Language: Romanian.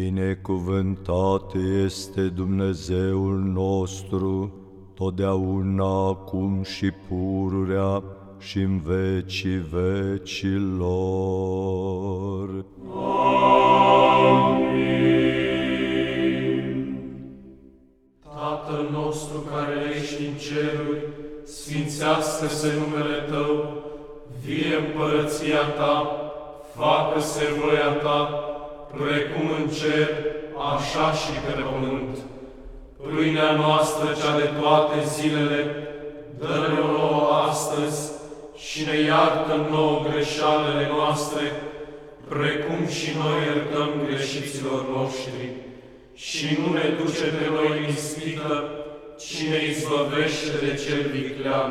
Binecuvântat este Dumnezeul nostru, totdeauna, acum și pururea și în vecii vecilor. Tatăl nostru care ești în ceruri, sfințească-se numele Tău, vie împărăția Ta, facă-se voia Ta, precum în cer, așa și pe pământ. Pâinea noastră cea de toate zilele, dă-ne-o nouă astăzi și ne iartă nouă greșalele noastre, precum și noi iertăm greșiților noștri. Și nu ne duce pe noi în ispită, ci ne izbăvește de cel viclean.